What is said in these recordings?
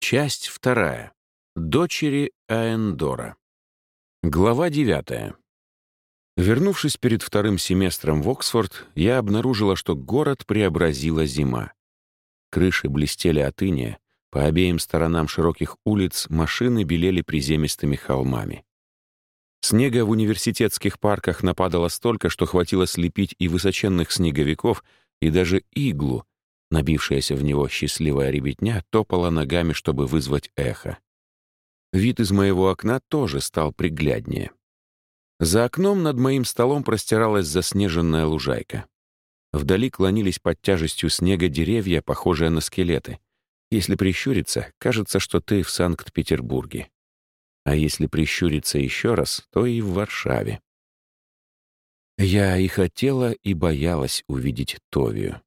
Часть вторая. Дочери Аэндора. Глава девятая. Вернувшись перед вторым семестром в Оксфорд, я обнаружила, что город преобразила зима. Крыши блестели от иния, по обеим сторонам широких улиц машины белели приземистыми холмами. Снега в университетских парках нападало столько, что хватило слепить и высоченных снеговиков, и даже иглу, Набившаяся в него счастливая ребятня топала ногами, чтобы вызвать эхо. Вид из моего окна тоже стал пригляднее. За окном над моим столом простиралась заснеженная лужайка. Вдали клонились под тяжестью снега деревья, похожие на скелеты. Если прищуриться, кажется, что ты в Санкт-Петербурге. А если прищуриться еще раз, то и в Варшаве. Я и хотела, и боялась увидеть Товию.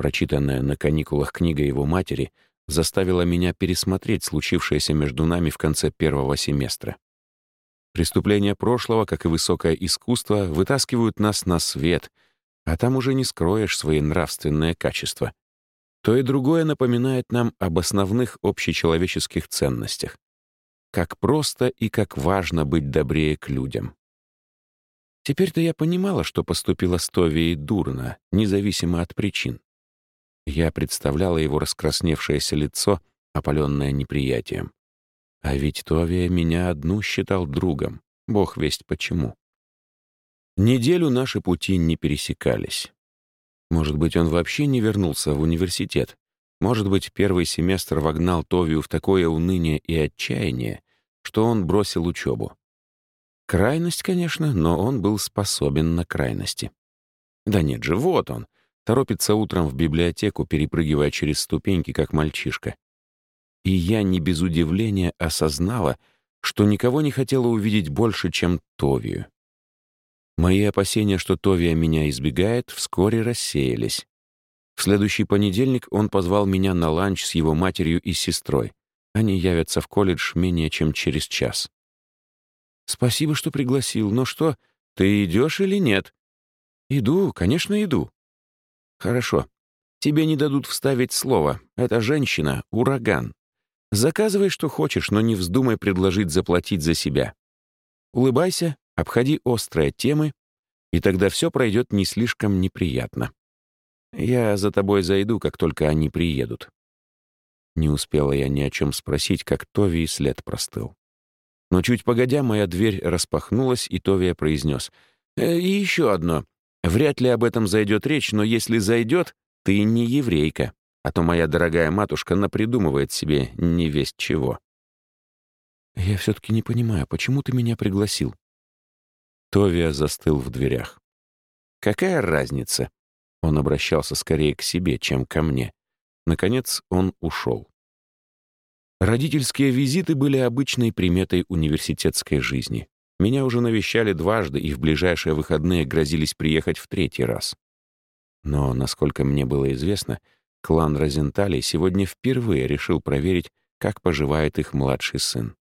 Прочитанная на каникулах книга его матери заставила меня пересмотреть случившееся между нами в конце первого семестра. Преступления прошлого, как и высокое искусство, вытаскивают нас на свет, а там уже не скроешь свои нравственные качества. То и другое напоминает нам об основных общечеловеческих ценностях. Как просто и как важно быть добрее к людям. Теперь-то я понимала, что поступила с Товией дурно, независимо от причин. Я представляла его раскрасневшееся лицо, опаленное неприятием. А ведь Товия меня одну считал другом, бог весть почему. Неделю наши пути не пересекались. Может быть, он вообще не вернулся в университет. Может быть, первый семестр вогнал Товию в такое уныние и отчаяние, что он бросил учебу. Крайность, конечно, но он был способен на крайности. Да нет же, вот он — Торопится утром в библиотеку, перепрыгивая через ступеньки, как мальчишка. И я не без удивления осознала, что никого не хотела увидеть больше, чем Товию. Мои опасения, что Товия меня избегает, вскоре рассеялись. В следующий понедельник он позвал меня на ланч с его матерью и сестрой. Они явятся в колледж менее чем через час. «Спасибо, что пригласил. Но что, ты идешь или нет?» «Иду, конечно, иду. «Хорошо. Тебе не дадут вставить слово. Эта женщина — ураган. Заказывай, что хочешь, но не вздумай предложить заплатить за себя. Улыбайся, обходи острые темы, и тогда все пройдет не слишком неприятно. Я за тобой зайду, как только они приедут». Не успела я ни о чем спросить, как Тови след простыл. Но чуть погодя, моя дверь распахнулась, и Товия произнес. «Э, «И еще одно. Вряд ли об этом зайдет речь, но если зайдет, ты не еврейка, а то моя дорогая матушка напридумывает себе не весть чего. Я все-таки не понимаю, почему ты меня пригласил? Товия застыл в дверях. Какая разница? Он обращался скорее к себе, чем ко мне. Наконец он ушел. Родительские визиты были обычной приметой университетской жизни. Меня уже навещали дважды и в ближайшие выходные грозились приехать в третий раз. Но, насколько мне было известно, клан Розенталей сегодня впервые решил проверить, как поживает их младший сын.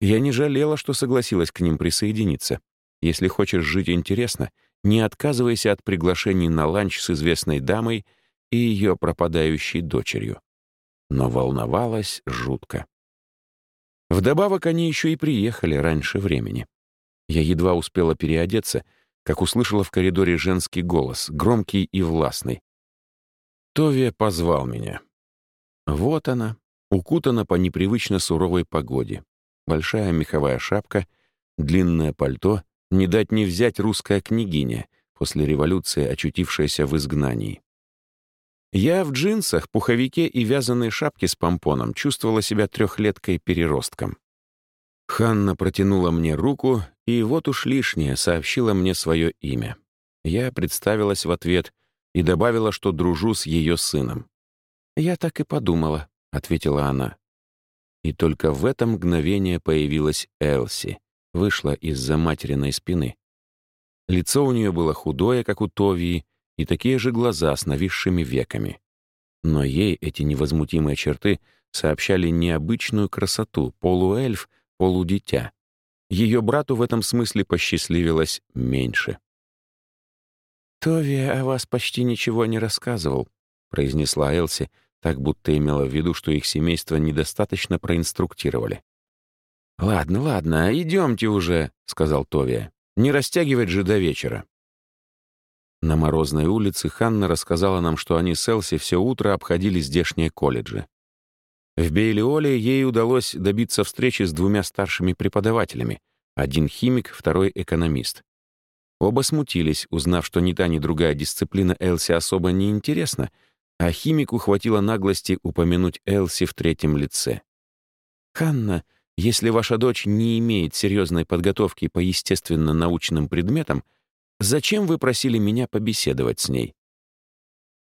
Я не жалела, что согласилась к ним присоединиться. Если хочешь жить интересно, не отказывайся от приглашений на ланч с известной дамой и ее пропадающей дочерью. Но волновалась жутко. Вдобавок они еще и приехали раньше времени. Я едва успела переодеться, как услышала в коридоре женский голос, громкий и властный. Товия позвал меня. Вот она, укутана по непривычно суровой погоде. Большая меховая шапка, длинное пальто, не дать не взять русская княгиня, после революции очутившаяся в изгнании. Я в джинсах, пуховике и вязаной шапке с помпоном чувствовала себя трехлеткой-переростком. Ханна протянула мне руку, и вот уж лишнее сообщила мне свое имя. Я представилась в ответ и добавила, что дружу с ее сыном. «Я так и подумала», — ответила она. И только в это мгновение появилась Элси, вышла из-за материной спины. Лицо у нее было худое, как у Товии, и такие же глаза с нависшими веками. Но ей эти невозмутимые черты сообщали необычную красоту, полуэльф, полудитя. Ее брату в этом смысле посчастливилось меньше. «Тови о вас почти ничего не рассказывал», — произнесла Элси, так будто имела в виду, что их семейство недостаточно проинструктировали. «Ладно, ладно, идемте уже», — сказал Товия. «Не растягивать же до вечера». На морозной улице Ханна рассказала нам, что они с Элси все утро обходили здешние колледжи. В Бейлиоле ей удалось добиться встречи с двумя старшими преподавателями. Один химик, второй экономист. Оба смутились, узнав, что ни та, ни другая дисциплина Элси особо не интересна, а химику хватило наглости упомянуть Элси в третьем лице. «Ханна, если ваша дочь не имеет серьезной подготовки по естественно-научным предметам, зачем вы просили меня побеседовать с ней?»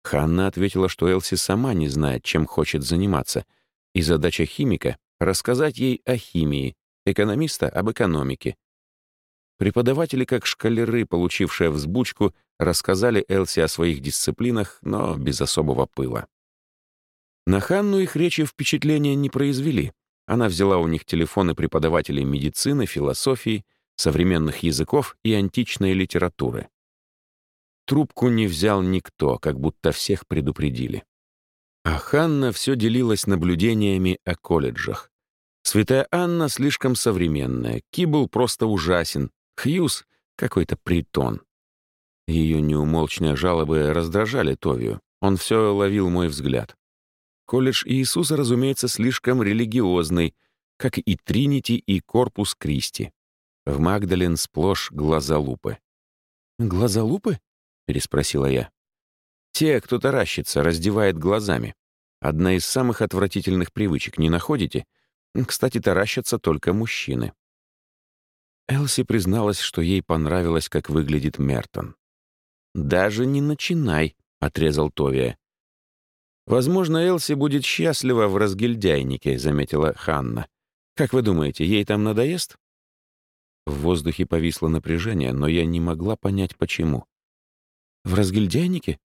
Ханна ответила, что Элси сама не знает, чем хочет заниматься, и задача химика — рассказать ей о химии, экономиста — об экономике. Преподаватели, как шкалеры, получившие взбучку, рассказали Элси о своих дисциплинах, но без особого пыла. На Ханну их речи впечатления не произвели. Она взяла у них телефоны преподавателей медицины, философии, современных языков и античной литературы. Трубку не взял никто, как будто всех предупредили. А Ханна все делилась наблюдениями о колледжах. Святая Анна слишком современная, Кибл просто ужасен, Хьюз — какой-то притон. Ее неумолчные жалобы раздражали Товию. Он все ловил мой взгляд. Колледж Иисуса, разумеется, слишком религиозный, как и Тринити и Корпус Кристи. В Магдален сплошь глазолупы. «Глазолупы?» — переспросила я. «Те, кто таращится, раздевает глазами. Одна из самых отвратительных привычек, не находите? Кстати, таращатся только мужчины». Элси призналась, что ей понравилось, как выглядит Мертон. «Даже не начинай», — отрезал Товия. «Возможно, Элси будет счастлива в разгильдяйнике», — заметила Ханна. «Как вы думаете, ей там надоест?» В воздухе повисло напряжение, но я не могла понять, почему. «В разгильдяйнике?»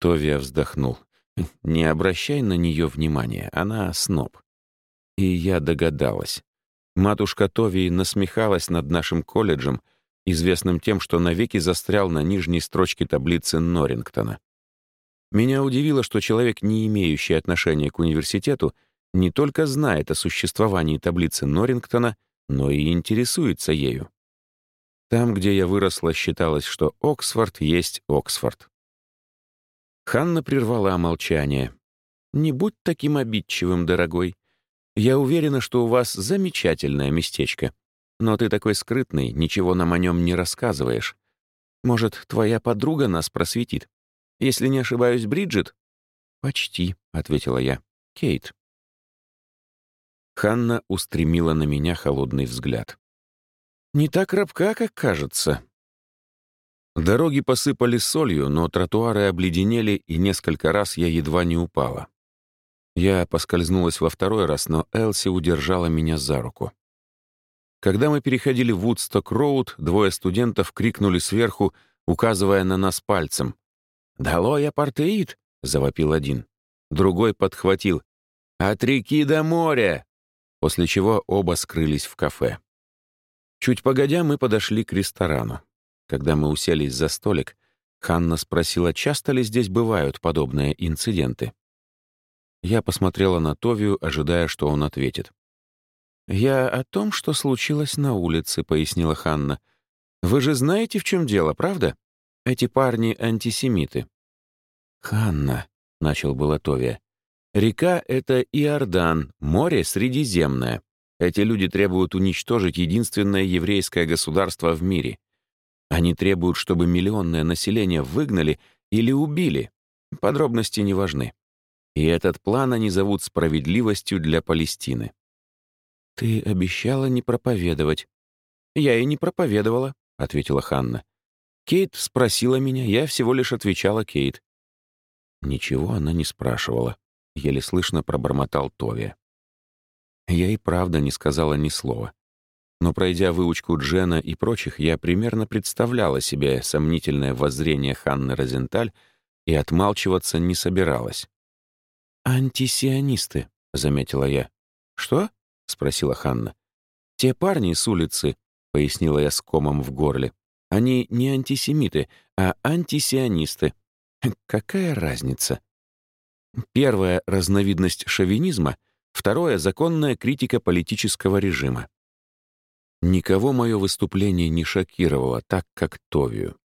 Товия вздохнул. «Не обращай на нее внимания, она сноб». И я догадалась. Матушка Товии насмехалась над нашим колледжем, известным тем, что навеки застрял на нижней строчке таблицы Норрингтона. Меня удивило, что человек, не имеющий отношения к университету, не только знает о существовании таблицы Норрингтона, но и интересуется ею. Там, где я выросла, считалось, что Оксфорд есть Оксфорд. Ханна прервала молчание. «Не будь таким обидчивым, дорогой. Я уверена, что у вас замечательное местечко. Но ты такой скрытный, ничего нам о нем не рассказываешь. Может, твоя подруга нас просветит?» Если не ошибаюсь, Бриджит?» «Почти», — ответила я. «Кейт». Ханна устремила на меня холодный взгляд. «Не так рабка, как кажется». Дороги посыпали солью, но тротуары обледенели, и несколько раз я едва не упала. Я поскользнулась во второй раз, но Элси удержала меня за руку. Когда мы переходили Вудсток-Роуд, двое студентов крикнули сверху, указывая на нас пальцем. «Долой апартеид!» — завопил один. Другой подхватил. «От реки до моря!» После чего оба скрылись в кафе. Чуть погодя, мы подошли к ресторану. Когда мы уселись за столик, Ханна спросила, часто ли здесь бывают подобные инциденты. Я посмотрела на Товию, ожидая, что он ответит. «Я о том, что случилось на улице», — пояснила Ханна. «Вы же знаете, в чем дело, правда?» Эти парни — антисемиты». «Ханна», — начал было Товия, — «река — это Иордан, море — Средиземное. Эти люди требуют уничтожить единственное еврейское государство в мире. Они требуют, чтобы миллионное население выгнали или убили. Подробности не важны. И этот план они зовут справедливостью для Палестины». «Ты обещала не проповедовать». «Я и не проповедовала», — ответила Ханна. Кейт спросила меня, я всего лишь отвечала Кейт. Ничего она не спрашивала. Еле слышно пробормотал Тови. Я и правда не сказала ни слова. Но пройдя выучку Джена и прочих, я примерно представляла себе сомнительное воззрение Ханны Розенталь и отмалчиваться не собиралась. «Антисионисты», — заметила я. «Что?» — спросила Ханна. «Те парни с улицы», — пояснила я с комом в горле. Они не антисемиты, а антисионисты. Какая разница? Первая — разновидность шовинизма, второе — законная критика политического режима. Никого мое выступление не шокировало так, как Товию.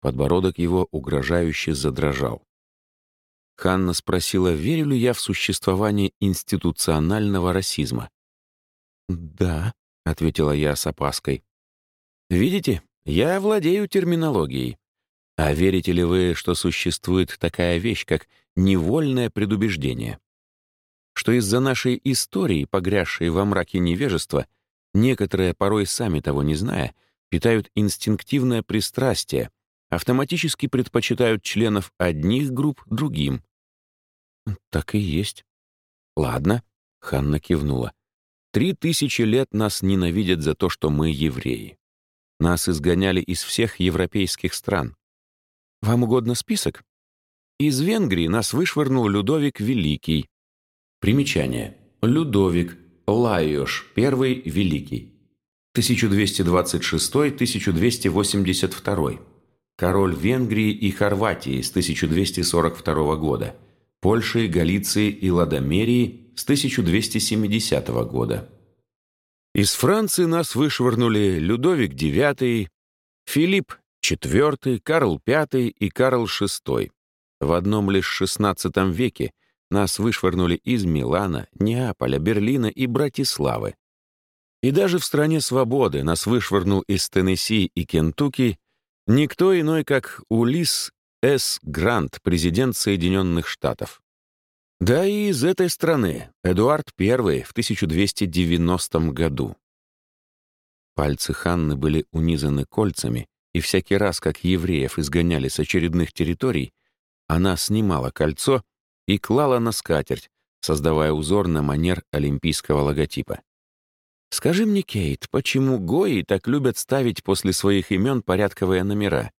Подбородок его угрожающе задрожал. Ханна спросила, верю ли я в существование институционального расизма. «Да», — ответила я с опаской. «Видите, я владею терминологией. А верите ли вы, что существует такая вещь, как невольное предубеждение? Что из-за нашей истории, погрязшей во мраке невежества, некоторые, порой сами того не зная, питают инстинктивное пристрастие, автоматически предпочитают членов одних групп другим. Так и есть. Ладно, Ханна кивнула. Три тысячи лет нас ненавидят за то, что мы евреи. Нас изгоняли из всех европейских стран. Вам угодно список? Из Венгрии нас вышвырнул Людовик Великий. Примечание. Людовик, Лайош, Первый Великий. 1226-1282. Король Венгрии и Хорватии с 1242 года. Польши, Галиции и Ладомерии с 1270 года. Из Франции нас вышвырнули Людовик IX, Филипп IV, Карл V и Карл VI. В одном лишь XVI веке нас вышвырнули из Милана, Неаполя, Берлина и Братиславы. И даже в стране свободы нас вышвырнул из Теннесси и Кентукки никто иной, как Улис С. Грант, президент Соединенных Штатов. Да и из этой страны Эдуард I в 1290 году. Пальцы Ханны были унизаны кольцами, и всякий раз, как евреев изгоняли с очередных территорий, она снимала кольцо и клала на скатерть, создавая узор на манер олимпийского логотипа. «Скажи мне, Кейт, почему гои так любят ставить после своих имен порядковые номера?»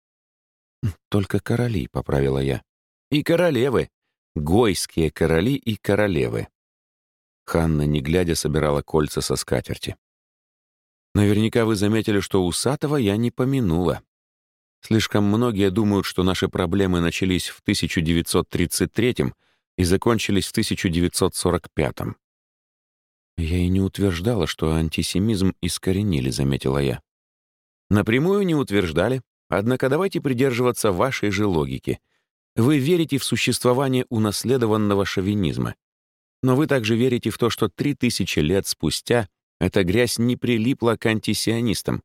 «Только короли», — поправила я. «И королевы. Гойские короли и королевы». Ханна, не глядя, собирала кольца со скатерти. Наверняка вы заметили, что усатого я не помянула. Слишком многие думают, что наши проблемы начались в 1933 и закончились в 1945 -м. Я и не утверждала, что антисемизм искоренили, заметила я. Напрямую не утверждали, однако давайте придерживаться вашей же логики. Вы верите в существование унаследованного шовинизма. Но вы также верите в то, что три тысячи лет спустя эта грязь не прилипла к антисионистам,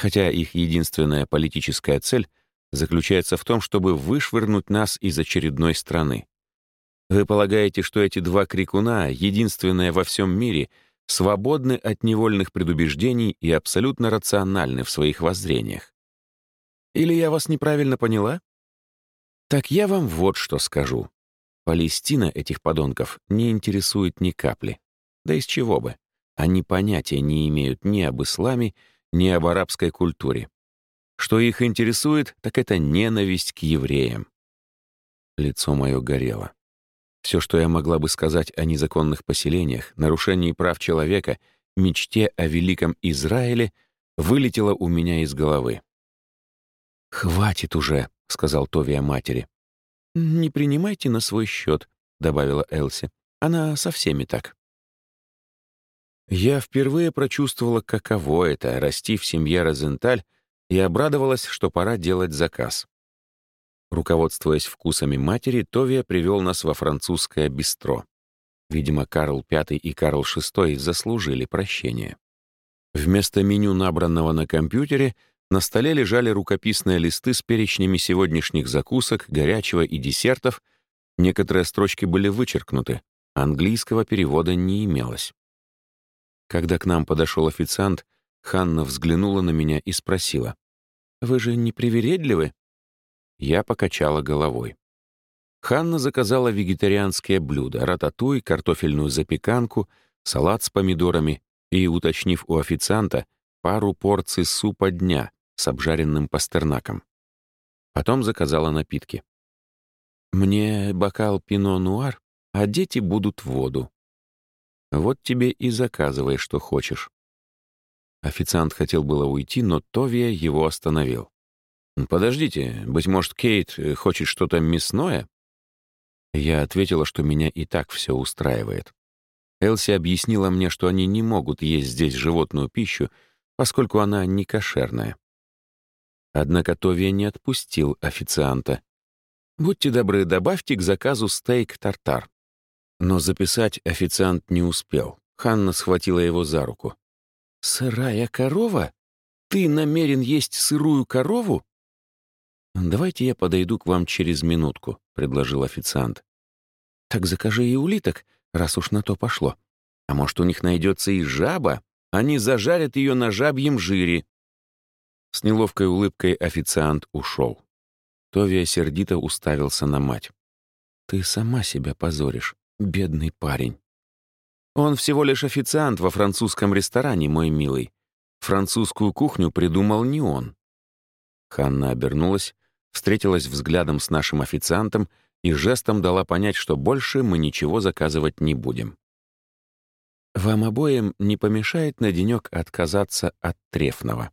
хотя их единственная политическая цель заключается в том, чтобы вышвырнуть нас из очередной страны. Вы полагаете, что эти два крикуна, единственные во всем мире, свободны от невольных предубеждений и абсолютно рациональны в своих воззрениях? Или я вас неправильно поняла? Так я вам вот что скажу. Палестина этих подонков не интересует ни капли. Да из чего бы? Они понятия не имеют ни об исламе, ни об арабской культуре. Что их интересует, так это ненависть к евреям. Лицо мое горело. Все, что я могла бы сказать о незаконных поселениях, нарушении прав человека, мечте о великом Израиле, вылетело у меня из головы. «Хватит уже», — сказал Товия матери. «Не принимайте на свой счет», — добавила Элси. «Она со всеми так». Я впервые прочувствовала, каково это — расти в семье Розенталь, и обрадовалась, что пора делать заказ. Руководствуясь вкусами матери, Товия привел нас во французское бистро. Видимо, Карл V и Карл VI заслужили прощения. Вместо меню, набранного на компьютере, на столе лежали рукописные листы с перечнями сегодняшних закусок, горячего и десертов. Некоторые строчки были вычеркнуты. Английского перевода не имелось. Когда к нам подошел официант, Ханна взглянула на меня и спросила. «Вы же не привередливы?» Я покачала головой. Ханна заказала вегетарианские блюда, рататуй, картофельную запеканку, салат с помидорами и, уточнив у официанта, пару порций супа дня с обжаренным пастернаком. Потом заказала напитки. «Мне бокал пино-нуар, а дети будут воду», вот тебе и заказывай, что хочешь». Официант хотел было уйти, но Товия его остановил. «Подождите, быть может, Кейт хочет что-то мясное?» Я ответила, что меня и так все устраивает. Элси объяснила мне, что они не могут есть здесь животную пищу, поскольку она не кошерная. Однако Товия не отпустил официанта. «Будьте добры, добавьте к заказу стейк-тартар». Но записать официант не успел. Ханна схватила его за руку. «Сырая корова? Ты намерен есть сырую корову?» «Давайте я подойду к вам через минутку», — предложил официант. «Так закажи и улиток, раз уж на то пошло. А может, у них найдется и жаба? Они зажарят ее на жабьем жире». С неловкой улыбкой официант ушел. Товия сердито уставился на мать. «Ты сама себя позоришь, бедный парень». «Он всего лишь официант во французском ресторане, мой милый. Французскую кухню придумал не он». Ханна обернулась, встретилась взглядом с нашим официантом и жестом дала понять, что больше мы ничего заказывать не будем. «Вам обоим не помешает на денек отказаться от трефного.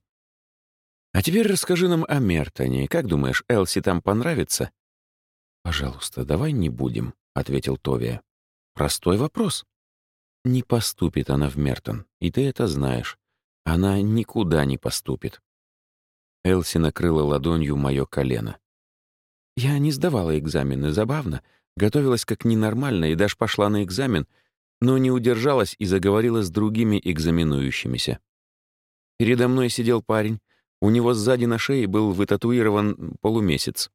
А теперь расскажи нам о Мертоне. Как думаешь, Элси там понравится?» «Пожалуйста, давай не будем», — ответил Товия. «Простой вопрос. Не поступит она в Мертон, и ты это знаешь. Она никуда не поступит». Элси накрыла ладонью мое колено. «Я не сдавала экзамены, забавно. Готовилась как ненормально и даже пошла на экзамен, но не удержалась и заговорила с другими экзаменующимися. Передо мной сидел парень, у него сзади на шее был вытатуирован полумесяц.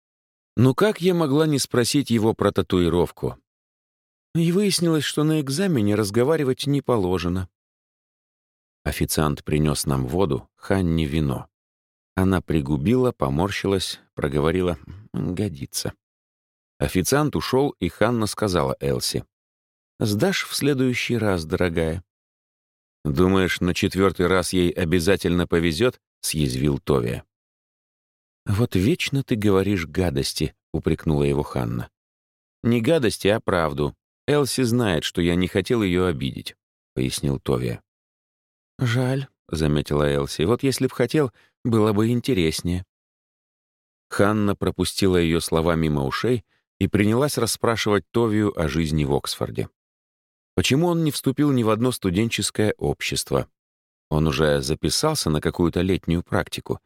Ну как я могла не спросить его про татуировку? И выяснилось, что на экзамене разговаривать не положено. Официант принес нам воду, Ханни вино. Она пригубила, поморщилась, проговорила «годится». Официант ушел, и Ханна сказала Элси. «Сдашь в следующий раз, дорогая?» «Думаешь, на четвертый раз ей обязательно повезет?» — съязвил Товия. «Вот вечно ты говоришь гадости», — упрекнула его Ханна. «Не гадости, а правду. Элси знает, что я не хотел ее обидеть», — пояснил Товия. «Жаль», — заметила Элси. «Вот если б хотел, было бы интереснее». Ханна пропустила ее слова мимо ушей и принялась расспрашивать Товию о жизни в Оксфорде. Почему он не вступил ни в одно студенческое общество? Он уже записался на какую-то летнюю практику?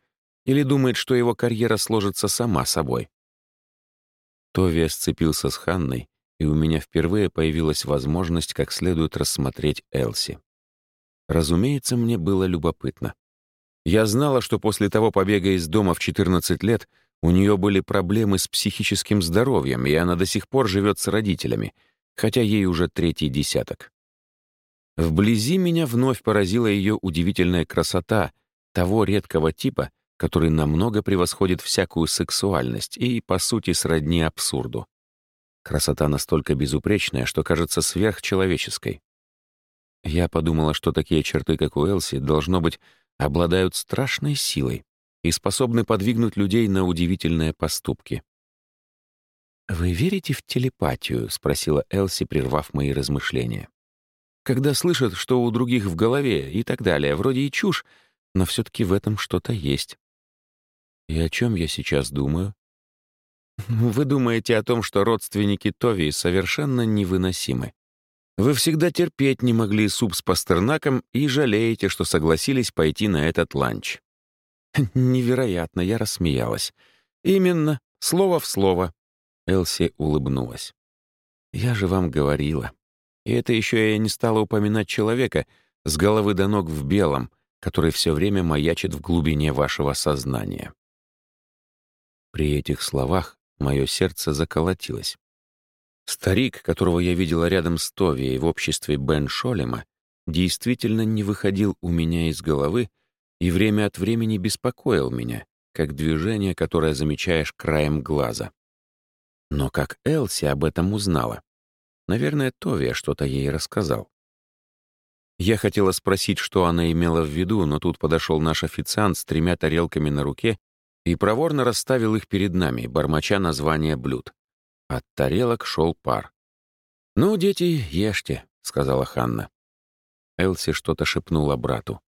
Или думает, что его карьера сложится сама собой? Товия сцепился с Ханной, и у меня впервые появилась возможность как следует рассмотреть Элси. Разумеется, мне было любопытно. Я знала, что после того побега из дома в 14 лет у нее были проблемы с психическим здоровьем, и она до сих пор живет с родителями — хотя ей уже третий десяток. Вблизи меня вновь поразила ее удивительная красота того редкого типа, который намного превосходит всякую сексуальность и, по сути, сродни абсурду. Красота настолько безупречная, что кажется сверхчеловеческой. Я подумала, что такие черты, как у Элси, должно быть, обладают страшной силой и способны подвигнуть людей на удивительные поступки. «Вы верите в телепатию?» — спросила Элси, прервав мои размышления. «Когда слышат, что у других в голове и так далее, вроде и чушь, но все таки в этом что-то есть». «И о чем я сейчас думаю?» «Вы думаете о том, что родственники Тови совершенно невыносимы. Вы всегда терпеть не могли суп с пастернаком и жалеете, что согласились пойти на этот ланч». «Невероятно!» — я рассмеялась. «Именно, слово в слово. Элси улыбнулась. «Я же вам говорила. И это еще я не стала упоминать человека с головы до ног в белом, который все время маячит в глубине вашего сознания». При этих словах мое сердце заколотилось. Старик, которого я видела рядом с Товией в обществе Бен Шолема, действительно не выходил у меня из головы и время от времени беспокоил меня, как движение, которое замечаешь краем глаза. Но как Элси об этом узнала? Наверное, Товия что-то ей рассказал. Я хотела спросить, что она имела в виду, но тут подошел наш официант с тремя тарелками на руке и проворно расставил их перед нами, бормоча название блюд. От тарелок шел пар. «Ну, дети, ешьте», — сказала Ханна. Элси что-то шепнула брату.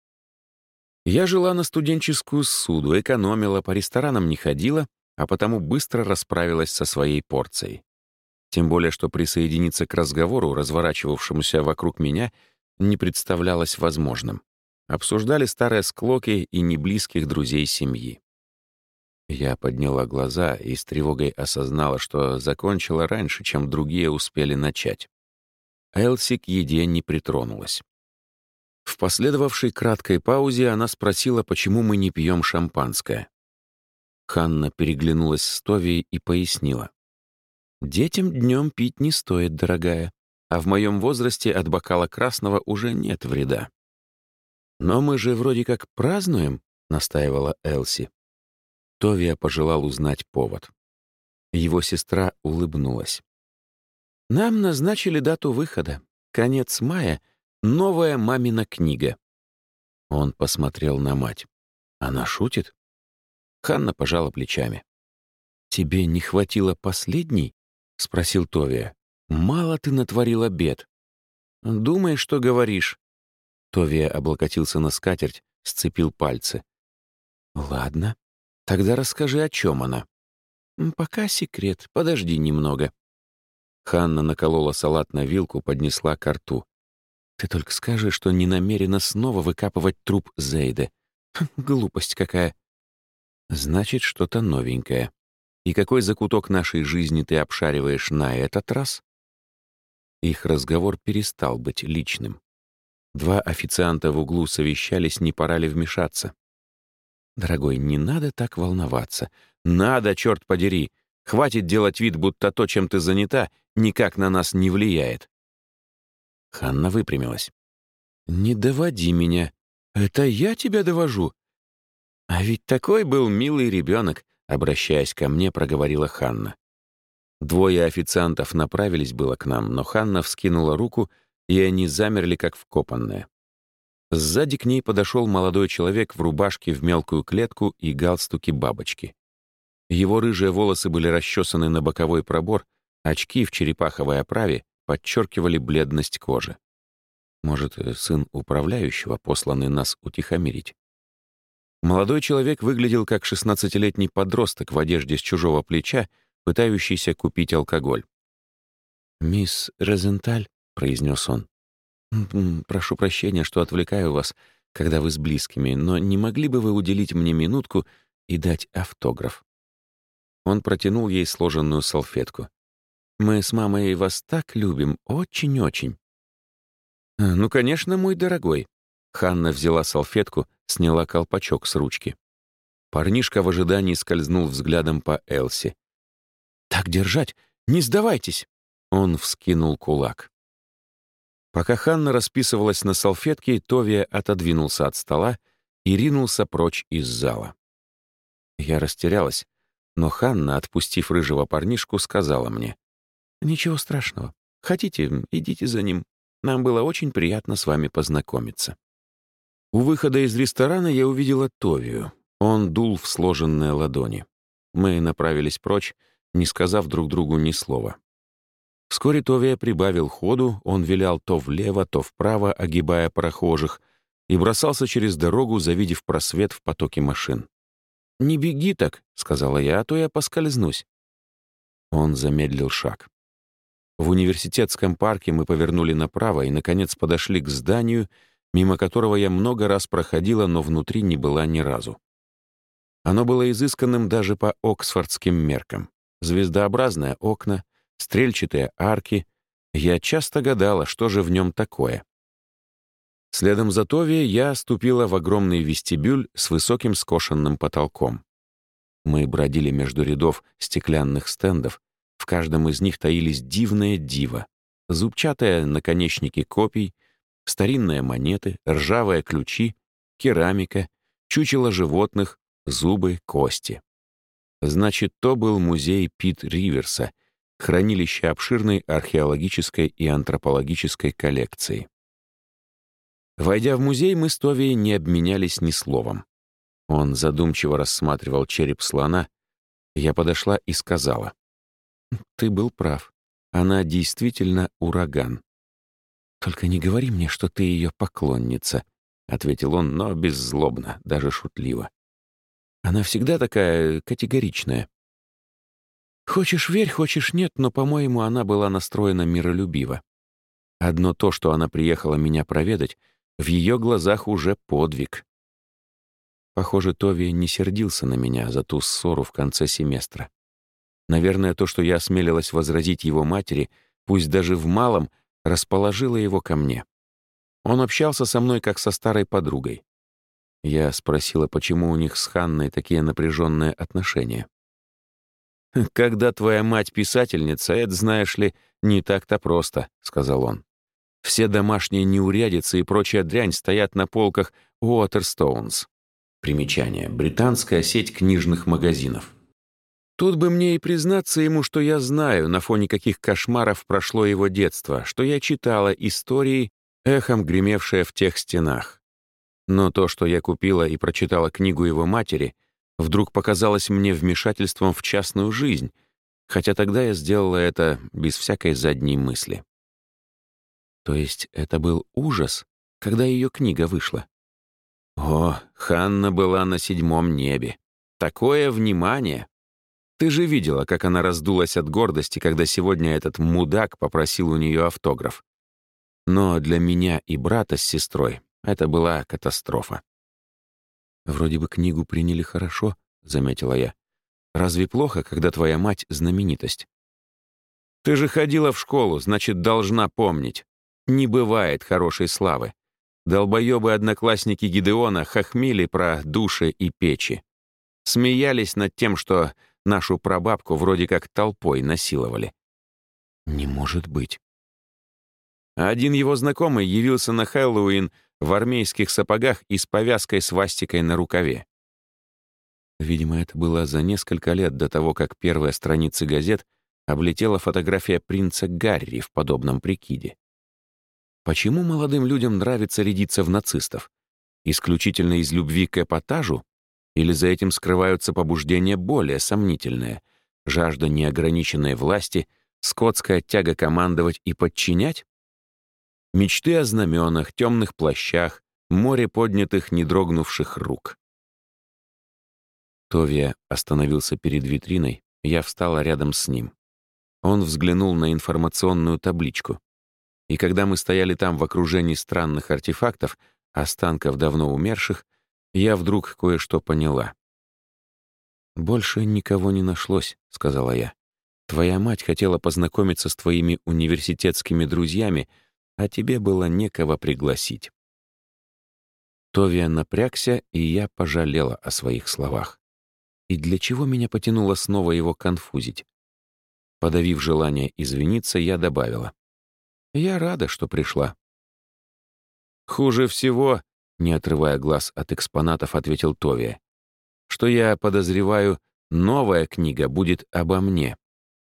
Я жила на студенческую суду, экономила, по ресторанам не ходила, а потому быстро расправилась со своей порцией. Тем более, что присоединиться к разговору, разворачивавшемуся вокруг меня, не представлялось возможным. Обсуждали старые склоки и неблизких друзей семьи. Я подняла глаза и с тревогой осознала, что закончила раньше, чем другие успели начать. Элси к еде не притронулась. В последовавшей краткой паузе она спросила, почему мы не пьем шампанское. Ханна переглянулась с Тови и пояснила. «Детям днем пить не стоит, дорогая, а в моем возрасте от бокала красного уже нет вреда». «Но мы же вроде как празднуем», — настаивала Элси. Товия пожелал узнать повод. Его сестра улыбнулась. «Нам назначили дату выхода. Конец мая. Новая мамина книга». Он посмотрел на мать. «Она шутит?» Ханна пожала плечами. «Тебе не хватило последней?» — спросил Товия. «Мало ты натворила бед». «Думай, что говоришь». Товия облокотился на скатерть, сцепил пальцы. «Ладно, Тогда расскажи, о чем она. Пока секрет, подожди немного. Ханна наколола салат на вилку, поднесла к рту. Ты только скажи, что не намерена снова выкапывать труп Зейды. Хм, глупость какая. Значит, что-то новенькое. И какой закуток нашей жизни ты обшариваешь на этот раз? Их разговор перестал быть личным. Два официанта в углу совещались, не пора ли вмешаться. Дорогой, не надо так волноваться. Надо, черт подери. Хватит делать вид, будто то, чем ты занята, никак на нас не влияет. Ханна выпрямилась. «Не доводи меня. Это я тебя довожу». «А ведь такой был милый ребенок», — обращаясь ко мне, проговорила Ханна. Двое официантов направились было к нам, но Ханна вскинула руку, и они замерли, как вкопанные. Сзади к ней подошел молодой человек в рубашке в мелкую клетку и галстуке бабочки. Его рыжие волосы были расчесаны на боковой пробор, очки в черепаховой оправе подчеркивали бледность кожи. Может, сын управляющего, посланный нас утихомирить. Молодой человек выглядел как шестнадцатилетний подросток в одежде с чужого плеча, пытающийся купить алкоголь. «Мисс Розенталь», — произнес он, «Прошу прощения, что отвлекаю вас, когда вы с близкими, но не могли бы вы уделить мне минутку и дать автограф?» Он протянул ей сложенную салфетку. «Мы с мамой вас так любим, очень-очень». «А, «Ну, конечно, мой дорогой». Ханна взяла салфетку, сняла колпачок с ручки. Парнишка в ожидании скользнул взглядом по Элси. «Так держать! Не сдавайтесь!» Он вскинул кулак. Пока Ханна расписывалась на салфетке, Товия отодвинулся от стола и ринулся прочь из зала. Я растерялась, но Ханна, отпустив рыжего парнишку, сказала мне, «Ничего страшного. Хотите, идите за ним. Нам было очень приятно с вами познакомиться». У выхода из ресторана я увидела Товию. Он дул в сложенные ладони. Мы направились прочь, не сказав друг другу ни слова. Вскоре Товия прибавил ходу, он вилял то влево, то вправо, огибая прохожих, и бросался через дорогу, завидев просвет в потоке машин. «Не беги так», — сказала я, — «а то я поскользнусь». Он замедлил шаг. В университетском парке мы повернули направо и, наконец, подошли к зданию, мимо которого я много раз проходила, но внутри не была ни разу. Оно было изысканным даже по оксфордским меркам. Звездообразные окна, стрельчатые арки. Я часто гадала, что же в нем такое. Следом за Тови я ступила в огромный вестибюль с высоким скошенным потолком. Мы бродили между рядов стеклянных стендов, в каждом из них таились дивное диво. Зубчатые наконечники копий, старинные монеты, ржавые ключи, керамика, чучело животных, зубы, кости. Значит, то был музей Пит Риверса — хранилище обширной археологической и антропологической коллекции. Войдя в музей, мы с Товией не обменялись ни словом. Он задумчиво рассматривал череп слона. Я подошла и сказала. «Ты был прав. Она действительно ураган». «Только не говори мне, что ты ее поклонница», — ответил он, но беззлобно, даже шутливо. «Она всегда такая категоричная. Хочешь верь, хочешь нет, но, по-моему, она была настроена миролюбиво. Одно то, что она приехала меня проведать, в ее глазах уже подвиг. Похоже, Тови не сердился на меня за ту ссору в конце семестра. Наверное, то, что я осмелилась возразить его матери, пусть даже в малом, расположило его ко мне. Он общался со мной как со старой подругой. Я спросила, почему у них с Ханной такие напряженные отношения. «Когда твоя мать писательница, это, знаешь ли, не так-то просто», — сказал он. «Все домашние неурядицы и прочая дрянь стоят на полках Уотерстоунс». Примечание. Британская сеть книжных магазинов. Тут бы мне и признаться ему, что я знаю, на фоне каких кошмаров прошло его детство, что я читала истории, эхом гремевшие в тех стенах. Но то, что я купила и прочитала книгу его матери, вдруг показалось мне вмешательством в частную жизнь, хотя тогда я сделала это без всякой задней мысли. То есть это был ужас, когда ее книга вышла? О, Ханна была на седьмом небе. Такое внимание! Ты же видела, как она раздулась от гордости, когда сегодня этот мудак попросил у нее автограф. Но для меня и брата с сестрой это была катастрофа. «Вроде бы книгу приняли хорошо», — заметила я. «Разве плохо, когда твоя мать — знаменитость?» «Ты же ходила в школу, значит, должна помнить. Не бывает хорошей славы. Долбоебы-одноклассники Гидеона хохмили про души и печи. Смеялись над тем, что Нашу прабабку вроде как толпой насиловали. Не может быть. Один его знакомый явился на Хэллоуин в армейских сапогах и с повязкой свастикой на рукаве. Видимо, это было за несколько лет до того, как первая страница газет облетела фотография принца Гарри в подобном прикиде. Почему молодым людям нравится рядиться в нацистов? Исключительно из любви к эпатажу или за этим скрываются побуждения более сомнительные, жажда неограниченной власти, скотская тяга командовать и подчинять? Мечты о знаменах, темных плащах, море поднятых, не дрогнувших рук. Товия остановился перед витриной, я встала рядом с ним. Он взглянул на информационную табличку. И когда мы стояли там в окружении странных артефактов, останков давно умерших, я вдруг кое-что поняла. «Больше никого не нашлось», — сказала я. «Твоя мать хотела познакомиться с твоими университетскими друзьями, а тебе было некого пригласить». Товия напрягся, и я пожалела о своих словах. И для чего меня потянуло снова его конфузить? Подавив желание извиниться, я добавила. «Я рада, что пришла». «Хуже всего, не отрывая глаз от экспонатов, ответил Тови. «Что я подозреваю, новая книга будет обо мне.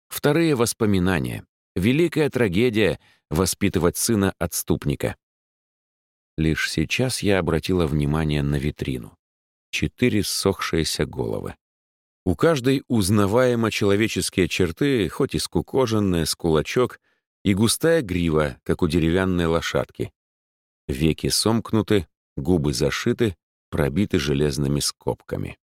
Вторые воспоминания. Великая трагедия — воспитывать сына отступника». Лишь сейчас я обратила внимание на витрину. Четыре ссохшиеся головы. У каждой узнаваемо человеческие черты, хоть и скукоженные, с кулачок, и густая грива, как у деревянной лошадки. Веки сомкнуты, Губы зашиты, пробиты железными скобками.